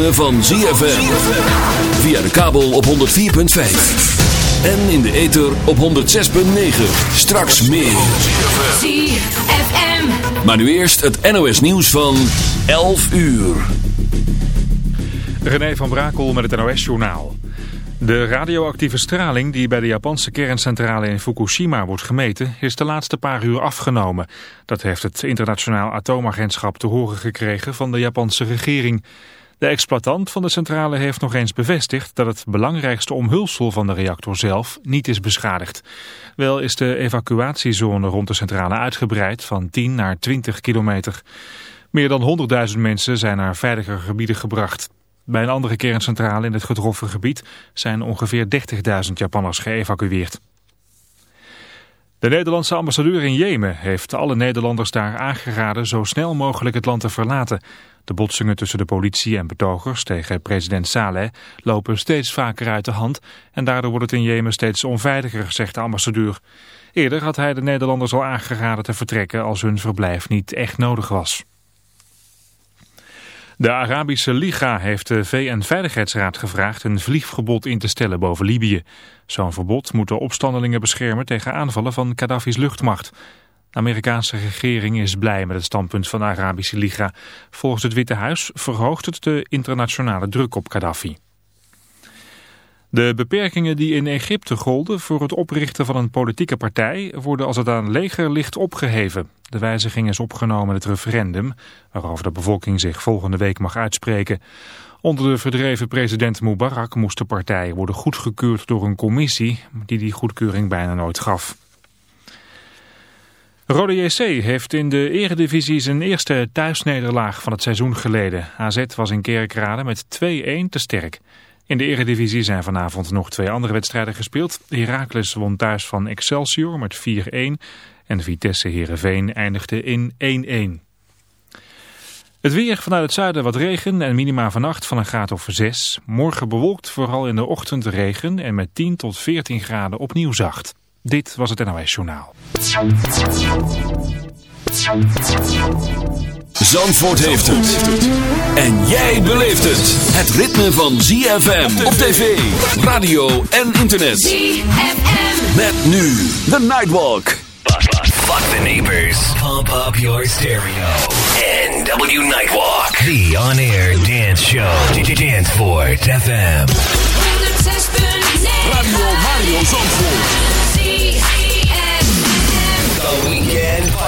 ritme van ZFM. Via de kabel op 104.5. En in de ether op 106.9. Straks meer. ZFM. Maar nu eerst het NOS nieuws van 11 uur. René van Brakel met het NOS-journaal. De radioactieve straling die bij de Japanse kerncentrale in Fukushima wordt gemeten... is de laatste paar uur afgenomen. Dat heeft het internationaal atoomagentschap te horen gekregen van de Japanse regering. De exploitant van de centrale heeft nog eens bevestigd... dat het belangrijkste omhulsel van de reactor zelf niet is beschadigd. Wel is de evacuatiezone rond de centrale uitgebreid van 10 naar 20 kilometer. Meer dan 100.000 mensen zijn naar veiliger gebieden gebracht. Bij een andere kerncentrale in het getroffen gebied zijn ongeveer 30.000 Japanners geëvacueerd. De Nederlandse ambassadeur in Jemen heeft alle Nederlanders daar aangeraden zo snel mogelijk het land te verlaten. De botsingen tussen de politie en betogers tegen president Saleh lopen steeds vaker uit de hand en daardoor wordt het in Jemen steeds onveiliger, zegt de ambassadeur. Eerder had hij de Nederlanders al aangeraden te vertrekken als hun verblijf niet echt nodig was. De Arabische Liga heeft de VN-veiligheidsraad gevraagd een vliegverbod in te stellen boven Libië. Zo'n verbod moet de opstandelingen beschermen tegen aanvallen van Gaddafi's luchtmacht. De Amerikaanse regering is blij met het standpunt van de Arabische Liga. Volgens het Witte Huis verhoogt het de internationale druk op Gaddafi. De beperkingen die in Egypte golden voor het oprichten van een politieke partij worden als het aan leger ligt opgeheven. De wijziging is opgenomen in het referendum, waarover de bevolking zich volgende week mag uitspreken. Onder de verdreven president Mubarak moest de partij worden goedgekeurd door een commissie die die goedkeuring bijna nooit gaf. Rode JC heeft in de eredivisie zijn eerste thuisnederlaag van het seizoen geleden. AZ was in Kerkrade met 2-1 te sterk. In de eredivisie zijn vanavond nog twee andere wedstrijden gespeeld. Heracles won thuis van Excelsior met 4-1 en Vitesse Heerenveen eindigde in 1-1. Het weer vanuit het zuiden wat regen en minima vannacht van een graad of 6. Morgen bewolkt, vooral in de ochtend regen en met 10 tot 14 graden opnieuw zacht. Dit was het NOS Journaal. Zandvoort heeft het. En jij beleeft het. Het ritme van ZFM op tv, radio en internet. ZFM. Met nu The Nightwalk. Fuck the neighbors. Pump up your stereo. NW Nightwalk. The on-air dance show. Danceport FM. 106.9. Radio Mario Zandvoort.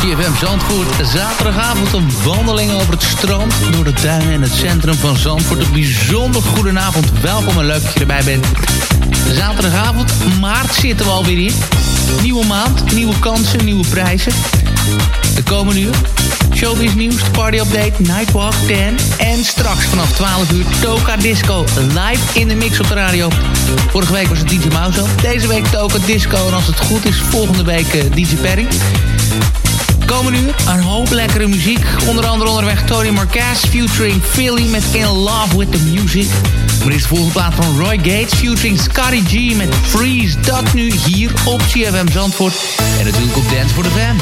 CFM Zandvoort, zaterdagavond een wandeling over het strand... door de tuinen en het centrum van Zandvoort. Een bijzonder goedenavond, welkom en leuk dat je erbij bent. Zaterdagavond, maart zitten we alweer in. Nieuwe maand, nieuwe kansen, nieuwe prijzen. De komende uur, showbiz nieuws, party update, nightwalk, 10... en straks vanaf 12 uur Toka Disco live in de mix op de radio. Vorige week was het DJ Mauzo, deze week Toka Disco... en als het goed is, volgende week eh, DJ Perry. Komende uur een hoop lekkere muziek. Onder andere onderweg Tony Marquez featuring Philly met In Love With The Music. Maar is de volgende plaat van Roy Gates featuring Scotty G met Freeze. Dat nu hier op CFM Zandvoort. En natuurlijk op Dance for the Fam.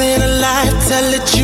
Once in a life, tell it you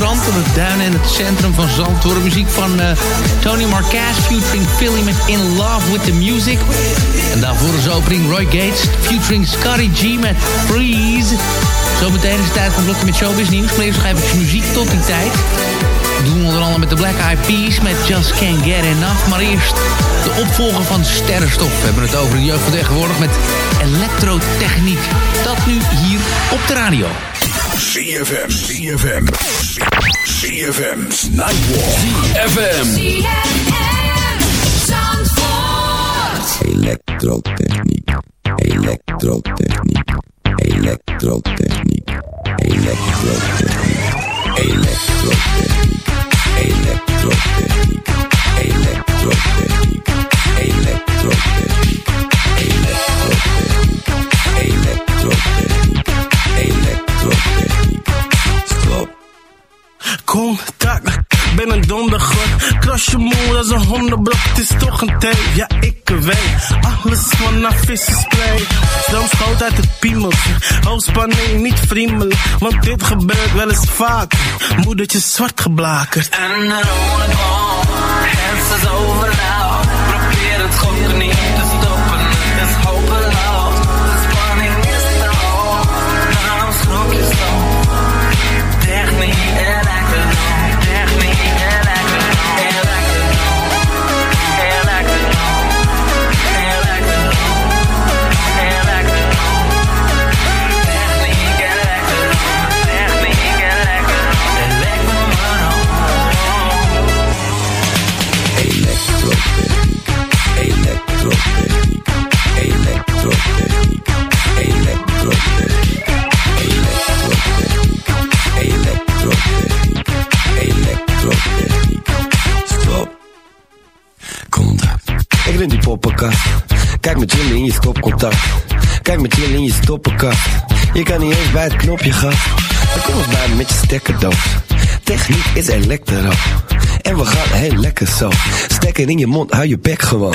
strand, door het duinen en het centrum van Zandvoort. Muziek van eh, Tony Marquez, featuring Philly met In Love With The Music. En daarvoor is opening Roy Gates, featuring Scotty G met Freeze. Zometeen is het tijd een blokje met showbiz nieuws. Maar eerst muziek tot die tijd. Dat doen we onder andere met de Black Eyed Peas met Just Can't Get Enough. Maar eerst de opvolger van Sterrenstof. We hebben het over de jeugd van tegenwoordig met elektrotechniek. Dat nu hier op de radio. ZFM. ZFM. ZFM's Nightwalk. ZFM. Electrotechnic. Electrotechnic. Electrotechnic. Electrotechnic. Electrotechnic. Electrotechnic. Contact, ben een dondergod. Kras je moe als een hondenblok, het is toch een thee. Ja, ik weet, alles vanaf vissenspray. Stroomschoot uit het piemeltje, hoogspanning niet friemelen. Want dit gebeurt wel eens vaak. Moedertje zwart geblakerd. En een rode het is overloud. Probeer het gokken niet je kan niet eens bij het knopje gaan. Dan kom eens bij me met je stekkerdoos. Techniek is elektro. En we gaan heel lekker zo. Stekker in je mond, hou je bek gewoon.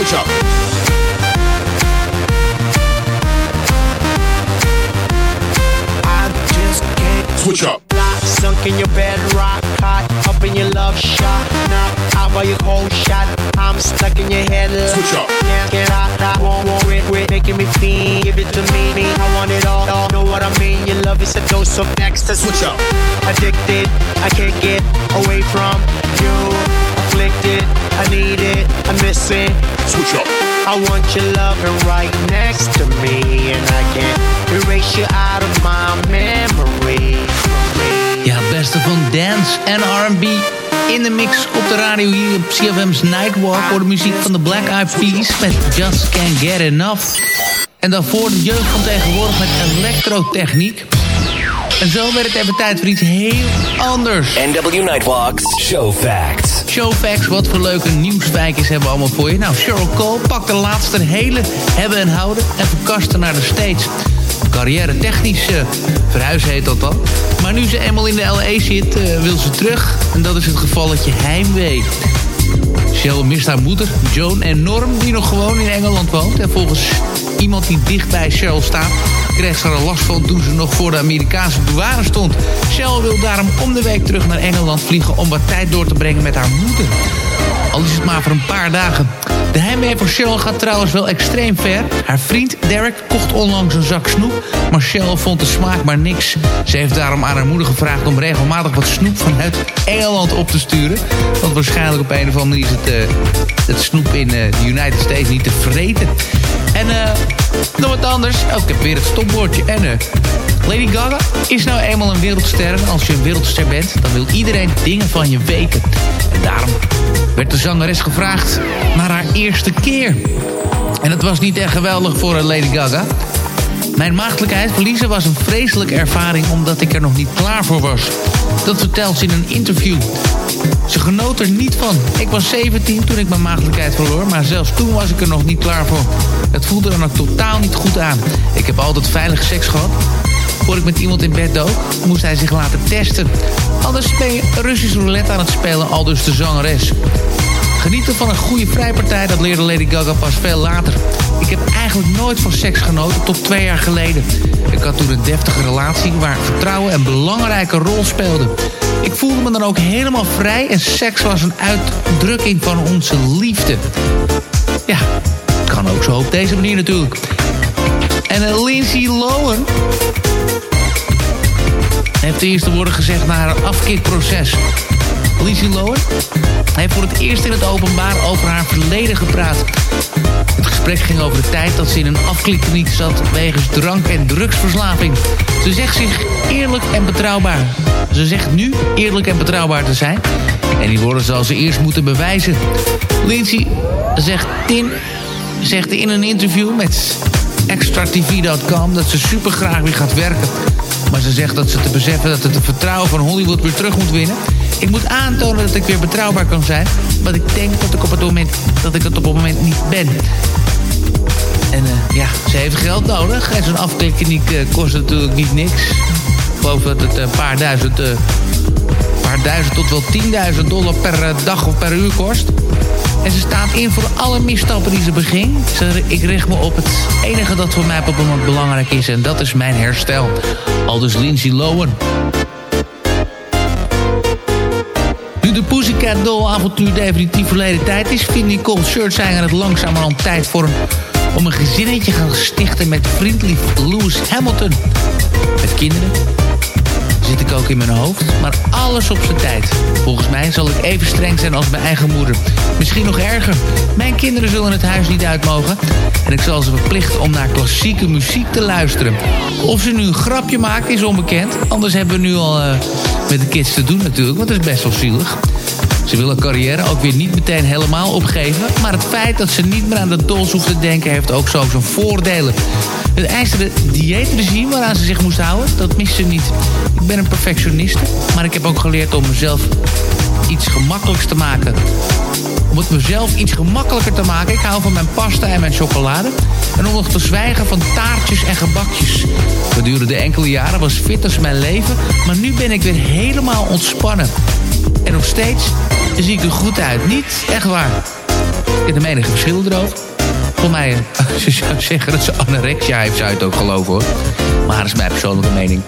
Switch up. I just can't switch up. Lock, sunk in your bed, rock hot, up in your love shot. Knock out by your whole shot. I'm stuck in your head. Look. Switch up. Now get out, I won't worry. Quit making me feel. Give it to me, me. I want it all, all. Know what I mean? Your love is a dose of ecstasy. Switch up. Addicted, I can't get away from you. Afflicted, I need it, I miss it. Switch up. I want your loving right next to me, and I can't erase you out of my memory. Ja, het beste van dance en R&B in de mix op de radio hier op CFM's Nightwalk... voor de muziek van de Black Eyed Peas met Just Can't Get Enough. En daarvoor de jeugd van tegenwoordig met elektrotechniek. En zo werd het even tijd voor iets heel anders. NW Nightwalks Show Facts. Showfacts, wat voor leuke nieuwsfeitjes hebben we allemaal voor je. Nou, Cheryl Cole pakt de laatste hele hebben en houden... en verkasten naar de States. Carrière technisch uh, verhuizen heet dat dan. Maar nu ze eenmaal in de LA zit, uh, wil ze terug. En dat is het gevalletje heimwee. Cheryl mist haar moeder, Joan en Norm, die nog gewoon in Engeland woont. En volgens iemand die dicht bij Cheryl staat... kreeg ze er last van toen ze nog voor de Amerikaanse douane stond. Cheryl wil daarom om de week terug naar Engeland vliegen... om wat tijd door te brengen met haar moeder. Al is het maar voor een paar dagen. De heimwee van Cheryl gaat trouwens wel extreem ver. Haar vriend Derek kocht onlangs een zak snoep... maar Cheryl vond de smaak maar niks. Ze heeft daarom aan haar moeder gevraagd om regelmatig wat snoep vanuit Engeland op te sturen. Want waarschijnlijk op een of andere manier is het, uh, het snoep in uh, de United States niet te vreten. En uh, nog wat anders. Ik heb weer het stopwoordje. En uh, Lady Gaga is nou eenmaal een wereldster. Als je een wereldster bent, dan wil iedereen dingen van je weten. En daarom werd de zangeres gevraagd naar haar eerste keer. En het was niet echt geweldig voor Lady Gaga. Mijn maagdelijkheid verliezen was een vreselijke ervaring... omdat ik er nog niet klaar voor was. Dat vertelt ze in een interview. Ze genoot er niet van. Ik was 17 toen ik mijn maagdelijkheid verloor... maar zelfs toen was ik er nog niet klaar voor. Het voelde er nog totaal niet goed aan. Ik heb altijd veilig seks gehad. Voor ik met iemand in bed dook, moest hij zich laten testen. Anders ben je Russisch roulette aan het spelen, al dus de zangeres. Genieten van een goede vrijpartij, dat leerde Lady Gaga pas veel later. Ik heb eigenlijk nooit van seks genoten tot twee jaar geleden. Ik had toen een deftige relatie waar vertrouwen een belangrijke rol speelde. Ik voelde me dan ook helemaal vrij en seks was een uitdrukking van onze liefde. Ja, kan ook zo op deze manier natuurlijk. En uh, Lindsay Lohan heeft de eerste woorden gezegd na haar afkikproces. Lindsay Lohan heeft voor het eerst in het openbaar over haar verleden gepraat. Het gesprek ging over de tijd dat ze in een afklikkliniek zat wegens drank- en drugsverslaving. Ze zegt zich eerlijk en betrouwbaar. Ze zegt nu eerlijk en betrouwbaar te zijn. En die woorden zal ze eerst moeten bewijzen. Lindsay zegt in, zegt in een interview met extratv.com dat ze super graag weer gaat werken. Maar ze zegt dat ze te beseffen dat het het vertrouwen van Hollywood weer terug moet winnen. Ik moet aantonen dat ik weer betrouwbaar kan zijn. Want ik denk dat ik op het moment, dat ik het op het moment niet ben. En uh, ja, ze heeft geld nodig. En zo'n afklikkliniek uh, kost natuurlijk niet niks. Ik geloof dat het een paar duizend, uh, paar duizend tot wel 10.000 dollar per dag of per uur kost. En ze staat in voor alle misstappen die ze beging. Ze, ik richt me op het enige dat voor mij op het moment belangrijk is. En dat is mijn herstel. Aldus Lindsay Lohan. Doll avontuur definitief verleden tijd is... vindt Nicole Scherzinger het langzamerhand tijd voor een, om een gezinnetje gaan stichten... met vriendlief Lewis Hamilton. Met kinderen, zit ik ook in mijn hoofd, maar alles op zijn tijd. Volgens mij zal ik even streng zijn als mijn eigen moeder. Misschien nog erger. Mijn kinderen zullen het huis niet uit mogen. En ik zal ze verplichten om naar klassieke muziek te luisteren. Of ze nu een grapje maakt is onbekend. Anders hebben we nu al uh, met de kids te doen natuurlijk, want dat is best wel zielig. Ze wil haar carrière ook weer niet meteen helemaal opgeven. Maar het feit dat ze niet meer aan de dols hoeft te denken... heeft ook zo zijn voordelen. Het ijzeren dieetregime waaraan ze zich moest houden, dat mist ze niet. Ik ben een perfectioniste, maar ik heb ook geleerd om mezelf iets gemakkelijks te maken. Om het mezelf iets gemakkelijker te maken. Ik hou van mijn pasta en mijn chocolade. En om nog te zwijgen van taartjes en gebakjes. Gedurende enkele jaren was fitness mijn leven. Maar nu ben ik weer helemaal ontspannen. En nog steeds zie ik er goed uit. Niet echt waar. Heb de menige verschil erover. Voor mij, je zou zeggen dat ze anorexia heeft, zou het ook geloven hoor. Maar dat is mijn persoonlijke mening.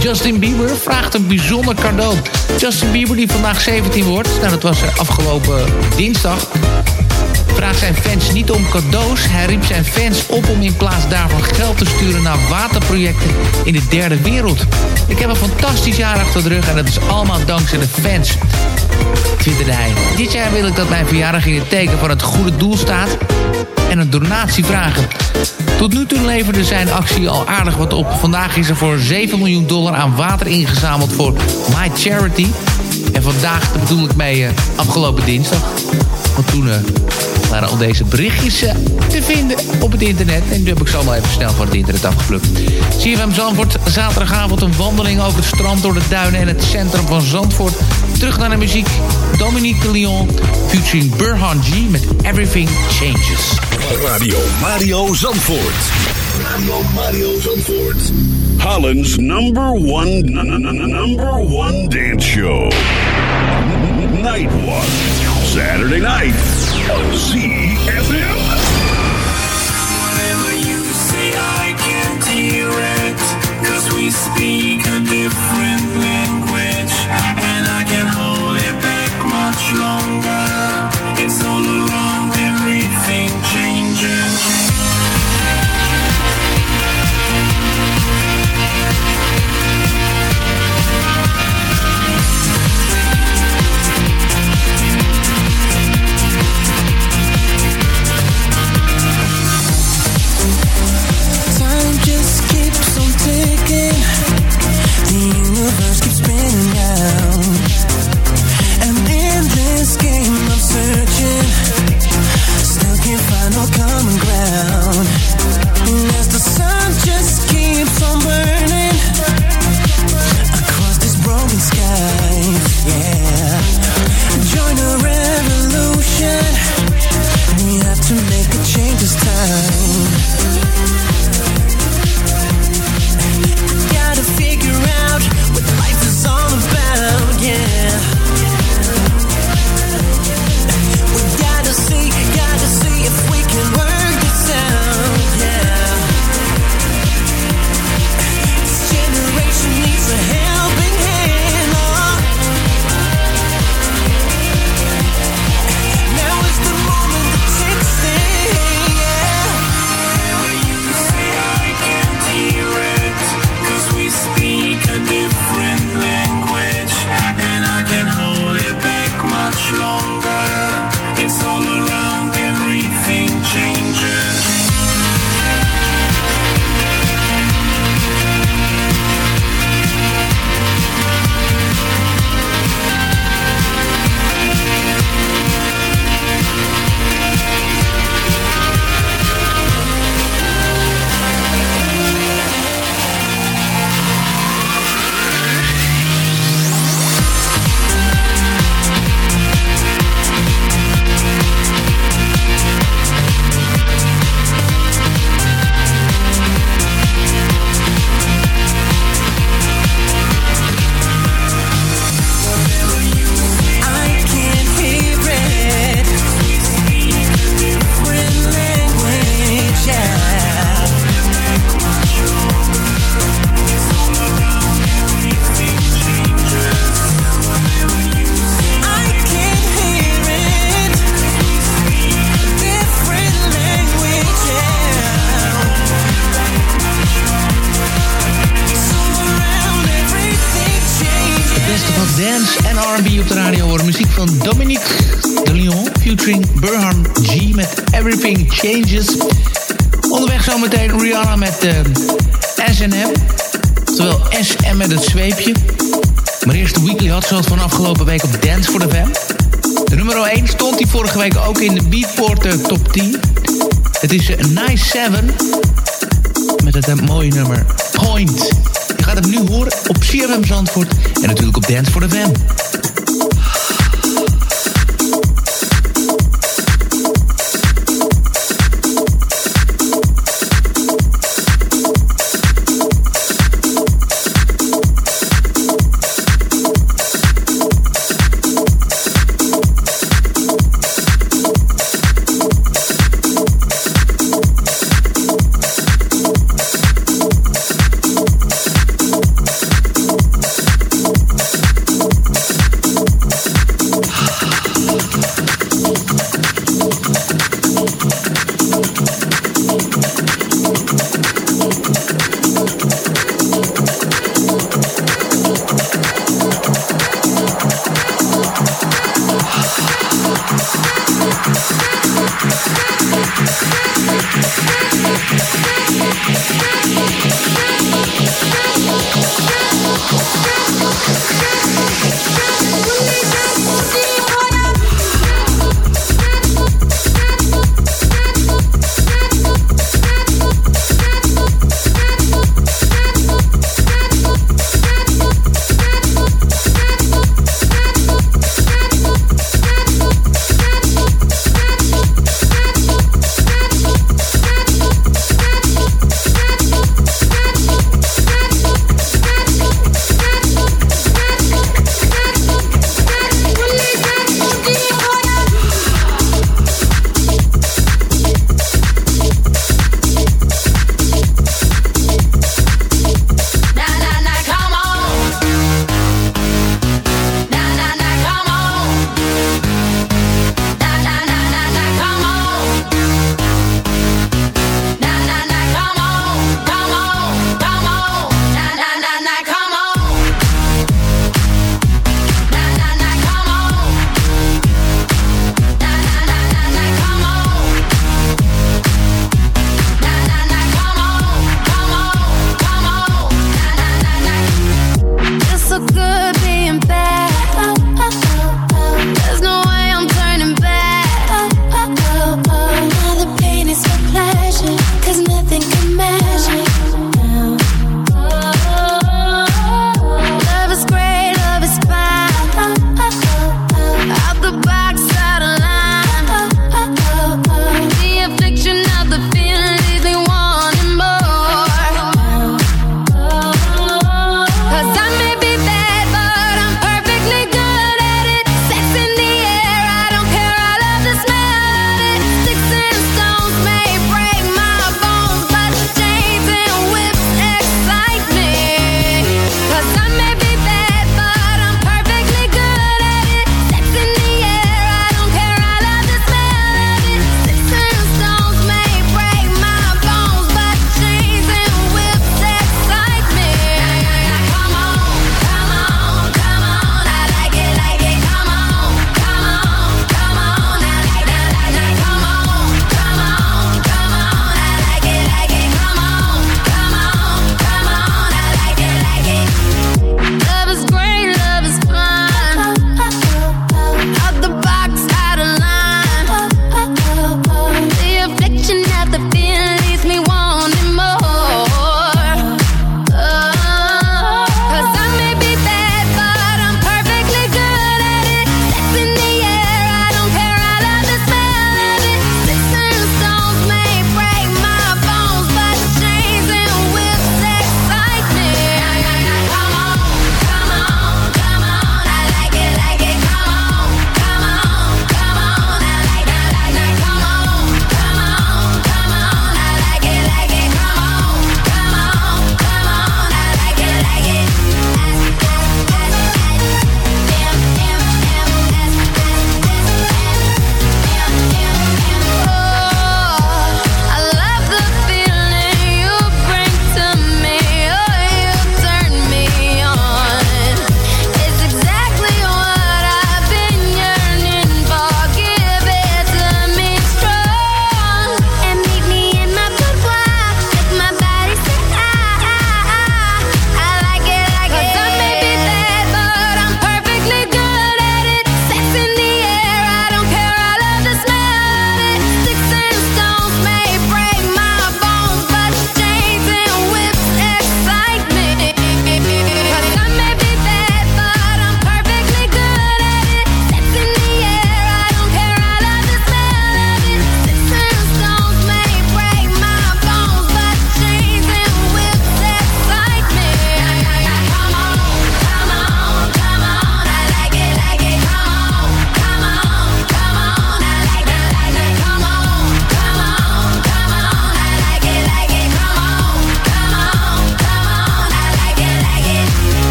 Justin Bieber vraagt een bijzonder cadeau. Justin Bieber die vandaag 17 wordt. Nou, dat was afgelopen dinsdag vraagt zijn fans niet om cadeaus. Hij riep zijn fans op om in plaats daarvan geld te sturen naar waterprojecten in de derde wereld. Ik heb een fantastisch jaar achter de rug en dat is allemaal dankzij de fans. Twitterde hij. Dit jaar wil ik dat mijn verjaardag in het teken van het goede doel staat en een donatie vragen. Tot nu toe leverde zijn actie al aardig wat op. Vandaag is er voor 7 miljoen dollar aan water ingezameld voor My Charity. En vandaag bedoel ik mee uh, afgelopen dinsdag. Want toen uh, waren al deze berichtjes uh, te vinden op het internet. En nu heb ik zo maar even snel van het internet afgeplukt. CFM Zandvoort, zaterdagavond een wandeling over het strand door de duinen en het centrum van Zandvoort. Terug naar de muziek. Dominique de Leon featuring Burhan G met Everything Changes. Radio Mario Zandvoort. Radio Mario Zandvoort. Holland's number one, number one dance show. Nightwalk. Saturday night. ZFM. Whatever you say, I can't hear it. Cause we speak a different language. Met uh. Terwijl SM met het zweepje. Maar eerst de Weekly Shot van afgelopen week op Dance for the Fam. De nummer 1 stond die vorige week ook in de Beatport eh, top 10. Het is een Nice 7 met het eh, mooie nummer Point. Je gaat hem nu horen op CFM Zandvoort en natuurlijk op Dance for the Fam.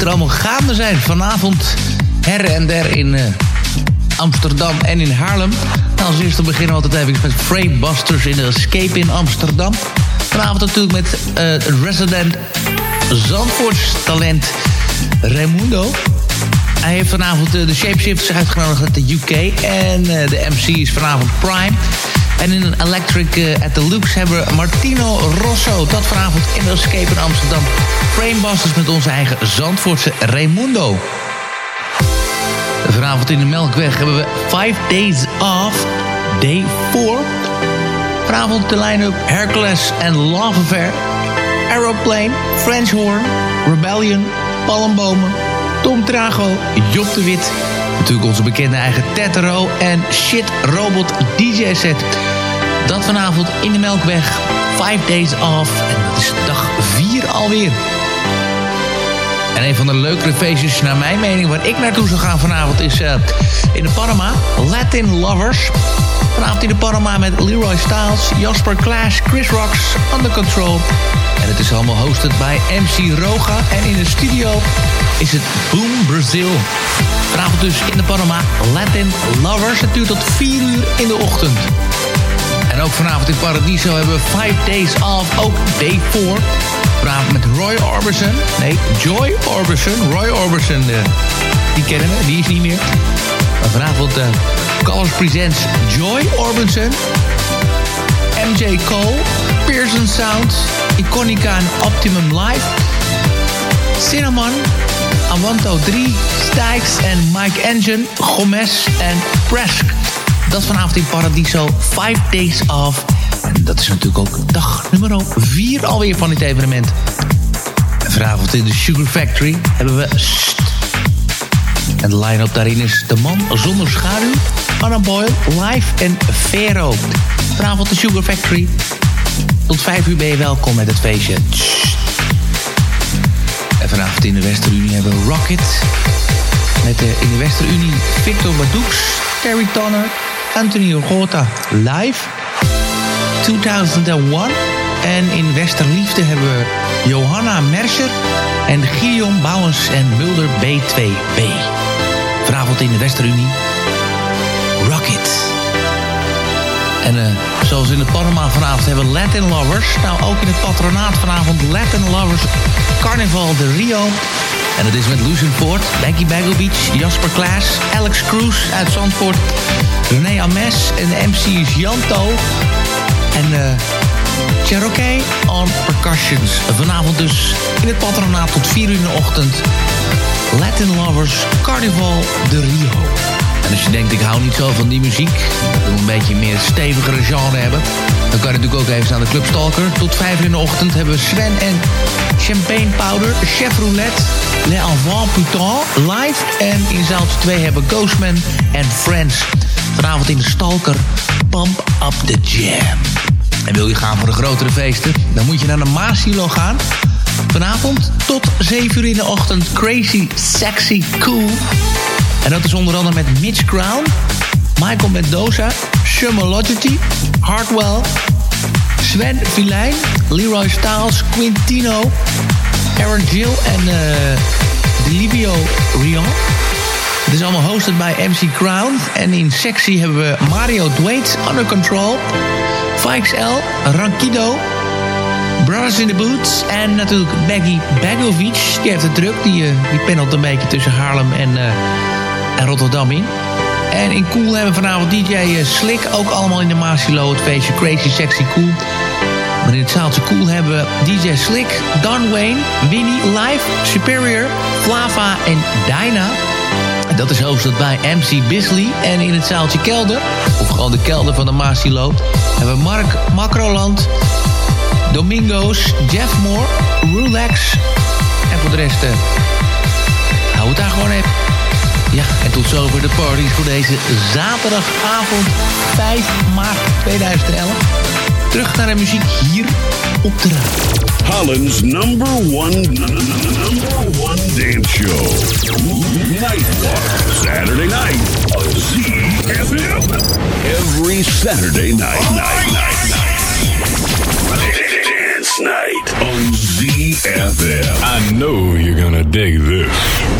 Er allemaal gaande zijn. Vanavond her en der in eh, Amsterdam en in Haarlem. Nou, als eerste beginnen we altijd even met Framebusters in de Escape in Amsterdam. Vanavond natuurlijk met eh resident Zandvoorts talent Raimundo. Hij heeft vanavond eh, de Shapeshifters uitgenodigd uit de UK. En de MC is vanavond Prime. En in Electric eh, at the Lux hebben we Martino Rosso. Dat vanavond in de Escape in Amsterdam. Framebusters met onze eigen Zandvoortse Raimundo. Vanavond in de Melkweg hebben we Five Days Off, Day 4. Vanavond de line-up Hercules en Love Affair. Aeroplane, French Horn, Rebellion, Palmbomen, Tom Trago, Job de Wit. Natuurlijk onze bekende eigen Tetero en Shit Robot DJ set. Dat vanavond in de Melkweg, 5 days off. En dat is dag 4 alweer. En een van de leukere feestjes, naar mijn mening, waar ik naartoe zou gaan vanavond, is uh, in de Panama. Latin Lovers. Vanavond in de Panama met Leroy Styles, Jasper Klaas, Chris Rocks, Under Control. En het is allemaal hosted bij MC Roga. En in de studio is het Boom Brazil. Vanavond dus in de Panama Latin Lovers. Het duurt tot 4 uur in de ochtend. En ook vanavond in Paradiso hebben we 5 Days Off, ook day 4. Vanavond met Roy Orbison. Nee, Joy Orbison. Roy Orbison, uh, die kennen we, die is niet meer. Maar vanavond uh, Colors Presents Joy Orbison. MJ Cole, Pearson Sound, Iconica en Optimum Live. Cinnamon, Awanto 3, Stijks en Mike Engine, Gomez en Presk. Dat is vanavond in Paradiso, 5 Days Off. En dat is natuurlijk ook dag nummer 4 alweer van dit evenement. En vanavond in de Sugar Factory hebben we... Sst. En de line-up daarin is De Man Zonder Schaduw, Anna Boyle, Live en Vero. Vanavond de Sugar Factory. Tot 5 uur ben je welkom met het feestje. En vanavond in de Westerunie hebben we Rocket. Met de, in de Westerunie Victor Badoux, Terry Tonner, Anthony Rota live. 2001. En in Westerliefde hebben we Johanna Mercer en Gideon Bouwens en Mulder B2B. Vanavond in de Westerunie. Rocket. En uh, zoals in het Panama vanavond hebben we Latin Lovers. Nou, ook in het patronaat vanavond Latin Lovers Carnival de Rio. En dat is met Lucian Poort, Becky Bagovic, Jasper Klaas, Alex Cruz uit Zandvoort, René Ames en MC is Janto. En uh, Cherokee on Percussions. Vanavond dus in het patronaat tot 4 uur in de ochtend. Latin Lovers Carnival de Rio. En als je denkt, ik hou niet zo van die muziek... dat we een beetje meer stevigere genre hebben... dan kan je natuurlijk ook even aan de Club Stalker. Tot 5 uur in de ochtend hebben we Sven en Champagne Powder... Chef Roulette, Les Enfants Putain live. En in zaaltje 2 hebben Ghostman en Friends. Vanavond in de Stalker, Pump Up The Jam. En wil je gaan voor de grotere feesten? Dan moet je naar de Maasilo gaan. Vanavond tot 7 uur in de ochtend. Crazy, sexy, cool. En dat is onder andere met Mitch Crown, Michael Mendoza, Sumologity, Hardwell, Sven Filijn, Leroy Styles, Quintino, Aaron Gill en uh, Rion. Het is allemaal hosted bij MC Crown. En in sexy hebben we Mario Dwaits, Under Control, Fikes L, Rankido, Brothers in the Boots en natuurlijk Baggy Bagovic. Die heeft het druk, die, uh, die pendelt een beetje tussen Haarlem en, uh, en Rotterdam in. En in Cool hebben we vanavond DJ uh, Slick, ook allemaal in de Masilo, het feestje Crazy Sexy Cool. Maar in het zaaltje Cool hebben we DJ Slick, Don Wayne, Winnie, Live, Superior, Flava en Dyna. En dat is hosted bij MC Bisley. En in het zaaltje Kelder, of gewoon de kelder van de Masilo, hebben we Mark Macroland, Domingos, Jeff Moore, Relax. En voor de rest, uh, hou het daar gewoon even. Ja, en tot zover de parties voor deze zaterdagavond 5 maart 2011. Terug naar de muziek hier op de radio. Holland's number one, number one dance show. Nightwalk, Saturday night on ZFM. Every Saturday night, night, night, night. Dance night on ZFM. I know you're gonna dig this.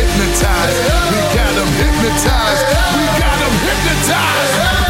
hypnotized. We got them hypnotized. We got them hypnotized.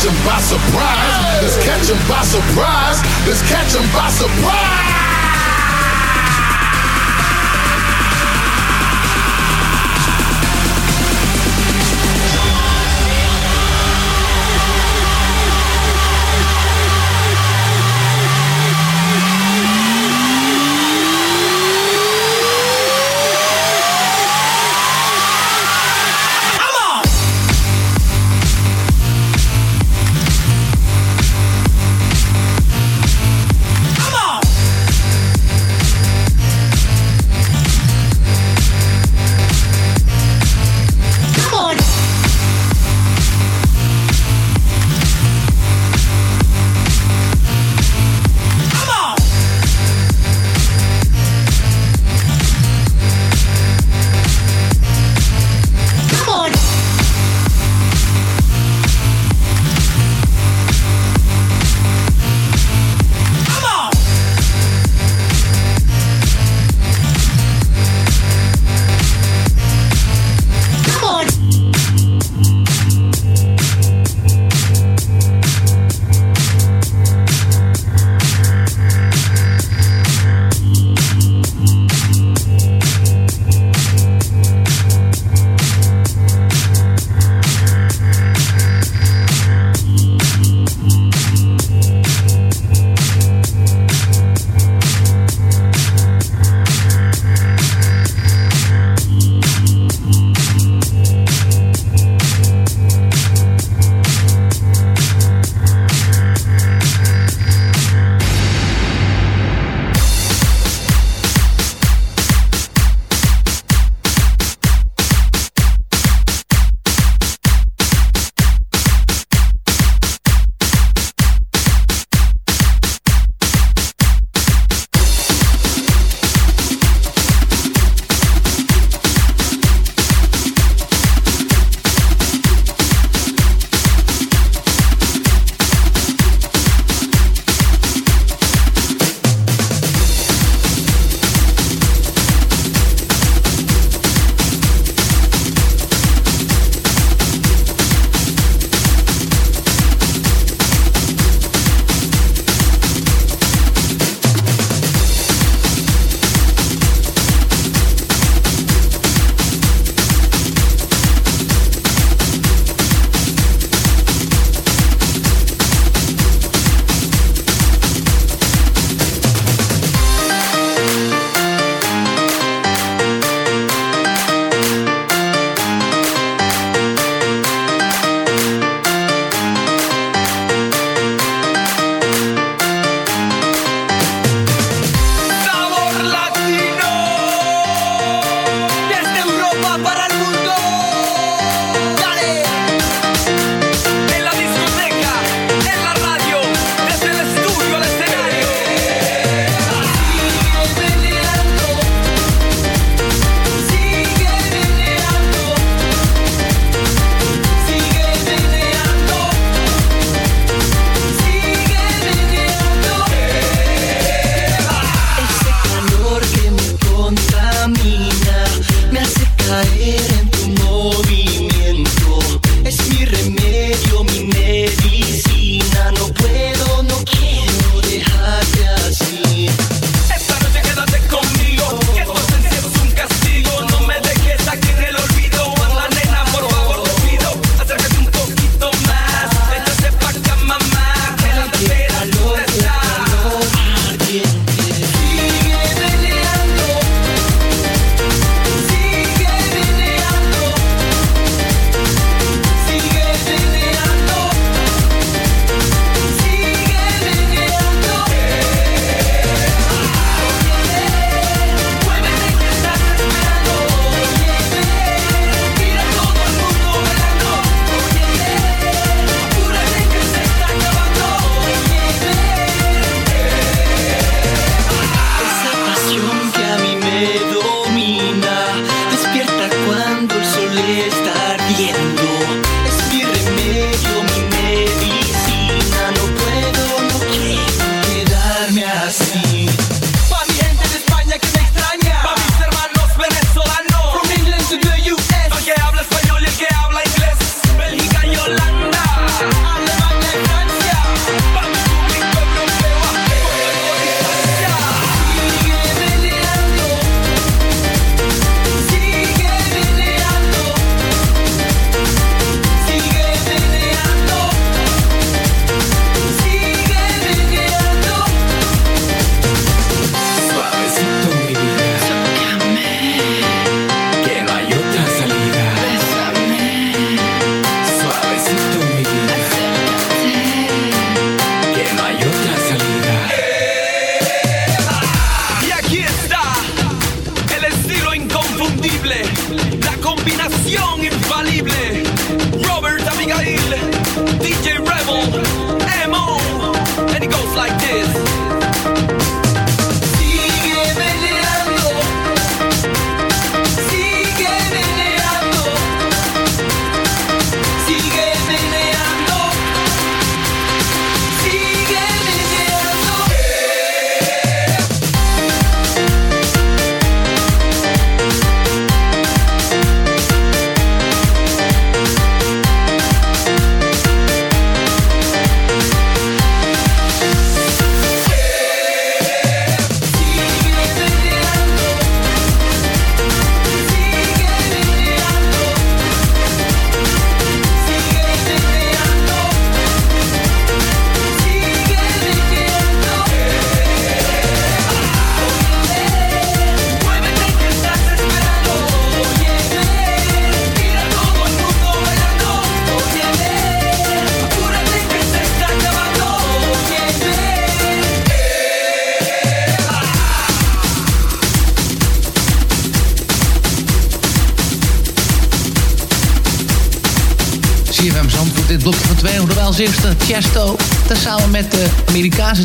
catch 'em by surprise. Let's catch 'em by surprise. Let's catch 'em by surprise.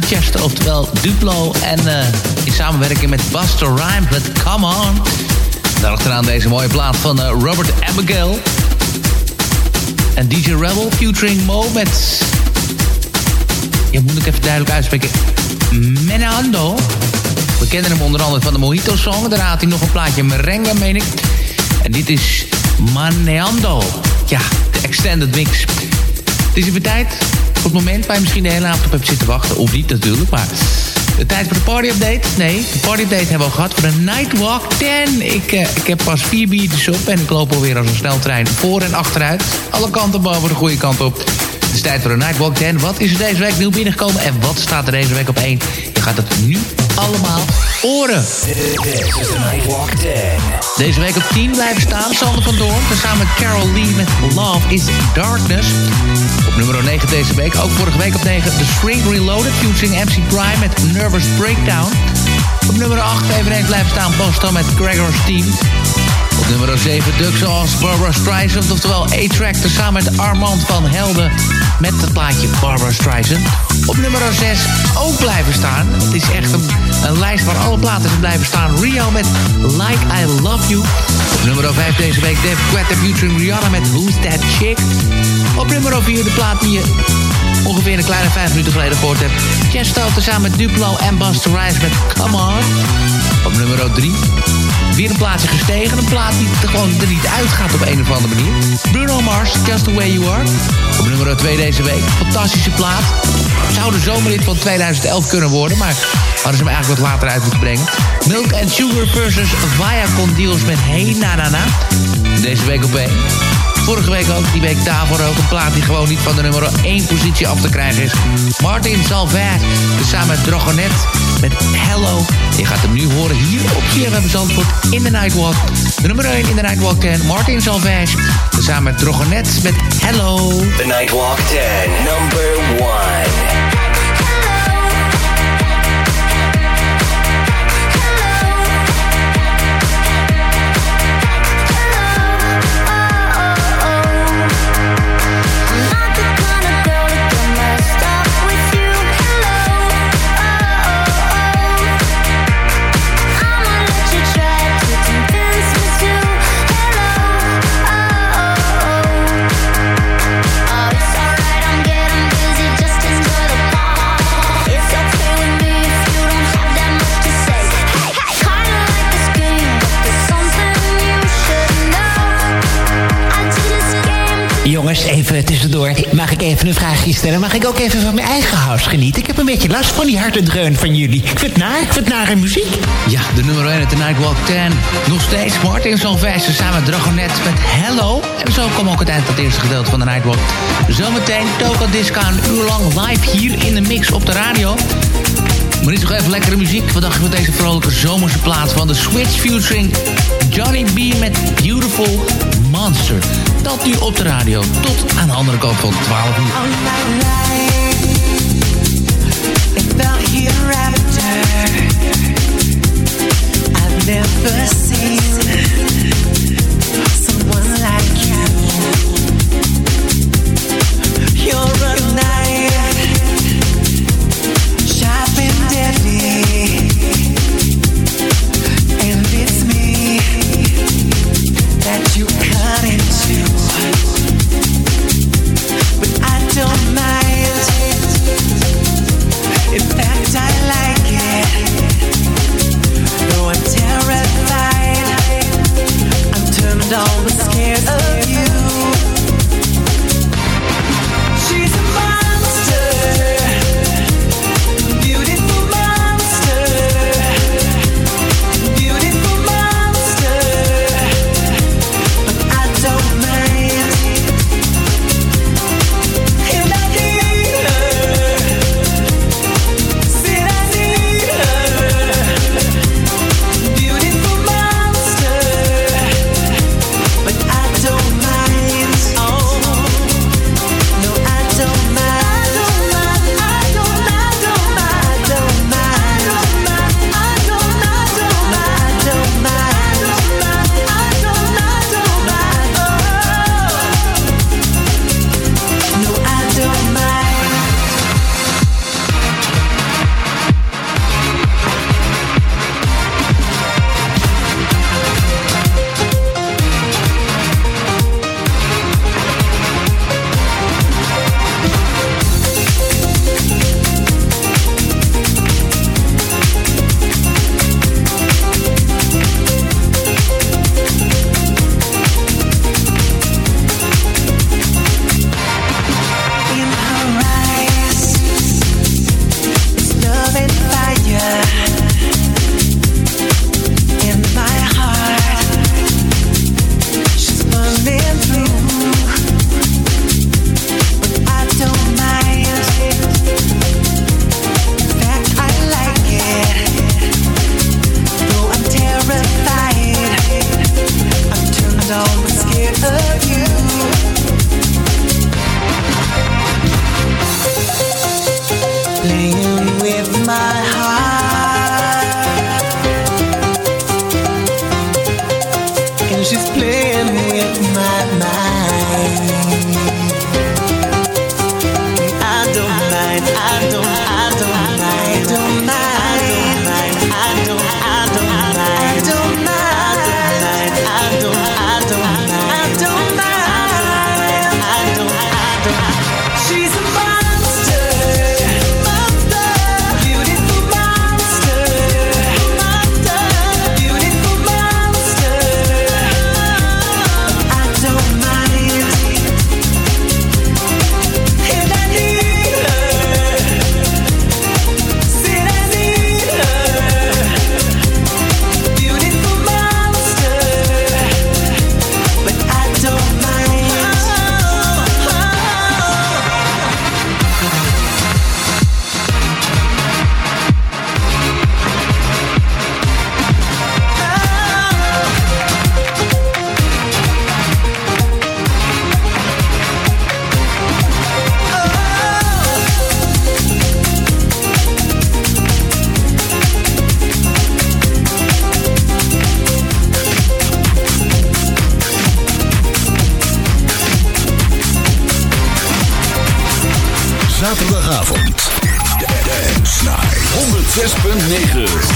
Chesto, oftewel Duplo. En eh, in samenwerking met Buster Rhymes met Come On. Daarachteraan deze mooie plaat van eh, Robert Abigail. En DJ Rebel featuring Mo met... Je moet ik even duidelijk uitspreken. Menando. We kennen hem onder andere van de Mojito Song. Daarna had hij nog een plaatje merengue, meen ik. En dit is Maneando. Ja, de extended mix. Het is even tijd het moment waar je misschien de hele avond op hebt zitten wachten. Of niet natuurlijk, maar... De tijd voor de party update? Nee, de party update hebben we al gehad voor de Nightwalk 10. Ik, uh, ik heb pas vier biertjes op en ik loop alweer als een sneltrein voor en achteruit. Alle kanten boven de goede kant op. Is tijd voor de Nightwalk 10. Wat is er deze week nieuw binnengekomen en wat staat er deze week op 1? Je gaat het nu allemaal horen. This is the Nightwalk 10. Deze week op 10 blijven staan Sander van Doorn... tezamen met Carol Lee met Love is Darkness. Op nummer 9 deze week, ook vorige week op 9... The String Reloaded, featuring MC Prime met Nervous Breakdown. Op nummer 8 eveneens blijven staan Boston met Gregor's Team. Nummer 7 Duck zoals Barbara Streisand, oftewel A-Track... tezamen met Armand van Helden met het plaatje Barbara Streisand. Op nummer 6 ook blijven staan. Het is echt een, een lijst waar alle platen in blijven staan. Rio met Like I Love You. Op nummer 5 deze week Dave Quetta featuring Rihanna met Who's That Chick. Op nummer 4 de plaat die je ongeveer een kleine 5 minuten geleden gehoord hebt. Chesto tezamen met Duplo en Buster Rhymes met Come On. Op nummer 3 weer een plaatsje gestegen. Een plaat die er gewoon er niet uitgaat op een of andere manier. Bruno Mars, Just The Way You Are. Op nummer 2 deze week. Fantastische plaat. Zou de zomerhit van 2011 kunnen worden, maar hadden ze hem eigenlijk wat later uit moeten brengen. Milk and Sugar versus Viacom Deals met Hey Na Na Na. Deze week op 1. Vorige week ook, die week daarvoor ook een plaat die gewoon niet van de nummer 1 positie af te krijgen is. Martin Salvat, dus samen met Drogonet met Hello. Je gaat hem nu horen hier op CFM Zandvoort in de Nightwalk. De nummer 1 in de Nightwalk 10, Martin Salvat, dus samen met Drogonet met Hello. The Nightwalk 10, number 1. Jongens, even tussendoor. Mag ik even een vraagje stellen? Mag ik ook even van mijn eigen house genieten? Ik heb een beetje last van die harde dreun van jullie. Ik vind naar, ik vind in muziek. Ja, de nummer 1 uit de Nightwalk 10. Nog steeds Martin Salvijster samen met Dragonet met Hello. En zo kwam ook het eind het eerste gedeelte van de Nightwalk. Zometeen Toka Disco een uur lang live hier in de mix op de radio. Maar niet nog even lekkere muziek. Wat dacht je van deze vrolijke zomerse plaat van de Switch featuring Johnny B met Beautiful Monster. Dat nu op de radio. Tot aan de andere kant van 12 uur. I've never seen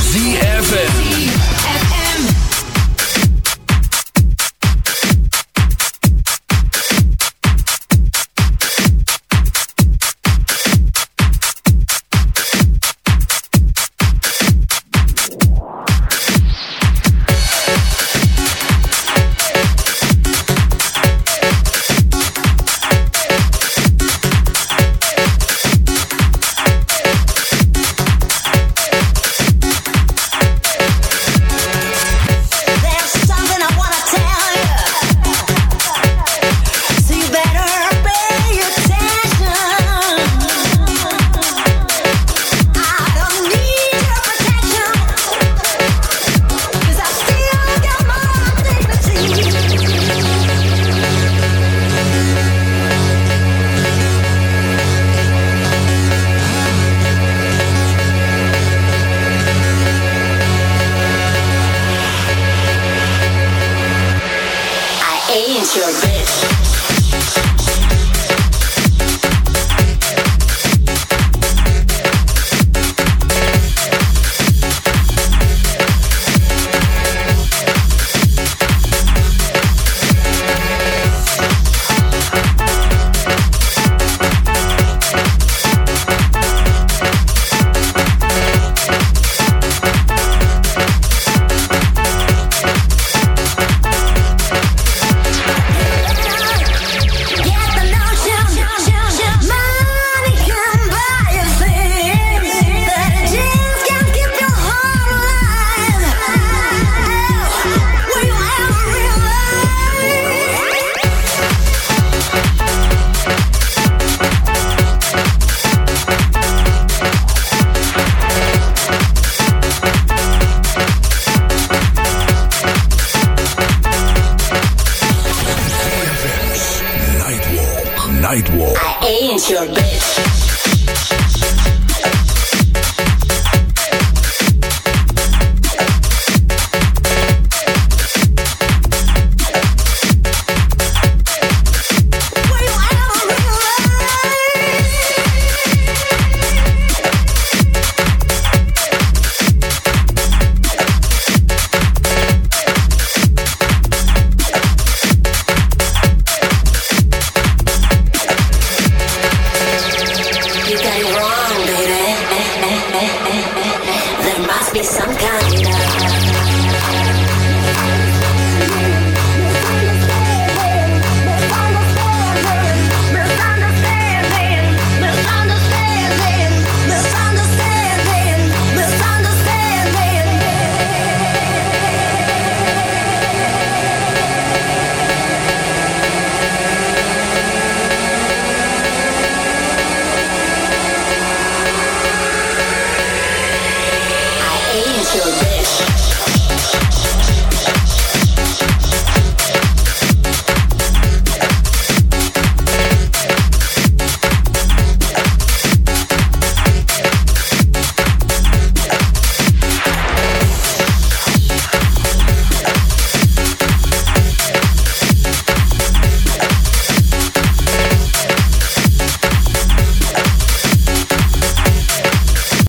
ZFM.